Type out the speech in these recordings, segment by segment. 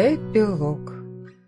Эпилог.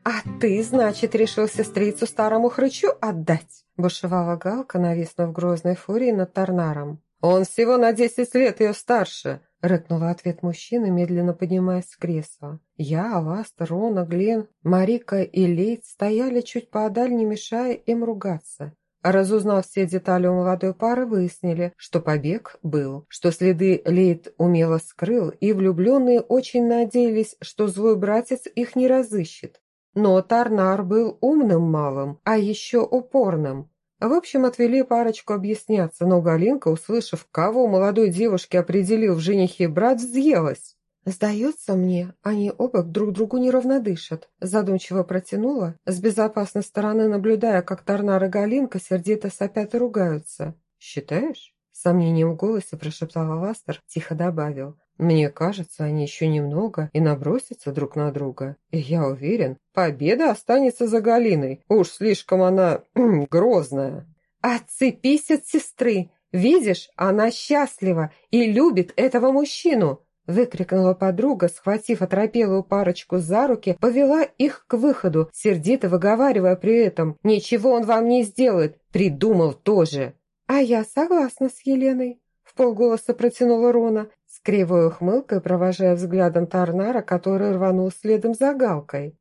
«А ты, значит, решил сестрицу старому хрычу отдать?» Бушевала Галка, нависнув грозной фурией над Тарнаром. «Он всего на десять лет ее старше!» Рыкнула ответ мужчины, медленно поднимаясь с кресла. Я, Аласта, Рона, Глен, Марика и Лейт стояли чуть поодаль, не мешая им ругаться. Разузнав все детали у молодой пары, выяснили, что побег был, что следы Лейт умело скрыл, и влюбленные очень надеялись, что злой братец их не разыщет. Но Тарнар был умным малым, а еще упорным. В общем, отвели парочку объясняться, но Галинка, услышав, кого молодой девушке определил в женихе брат, взъелась. «Сдается мне, они оба друг другу неровно дышат», задумчиво протянула, с безопасной стороны наблюдая, как Тарнар и Галинка сердито сопят и ругаются. «Считаешь?» Сомнением в голосе прошептал Аластер, тихо добавил. «Мне кажется, они еще немного и набросятся друг на друга. И я уверен, победа останется за Галиной. Уж слишком она грозная». «Отцепись от сестры! Видишь, она счастлива и любит этого мужчину!» Выкрикнула подруга, схватив оторопелую парочку за руки, повела их к выходу, сердито выговаривая при этом «Ничего он вам не сделает, придумал тоже!» «А я согласна с Еленой», — в полголоса протянула Рона, с кривой ухмылкой провожая взглядом Тарнара, который рванул следом за Галкой.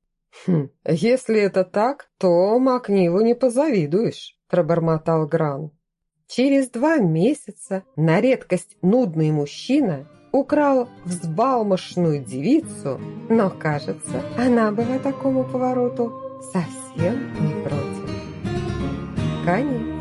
«Хм, если это так, то Макнилу не позавидуешь», — пробормотал Гран. Через два месяца на редкость нудный мужчина украл взбалмошную девицу, но, кажется, она была такому повороту совсем не против. Конец.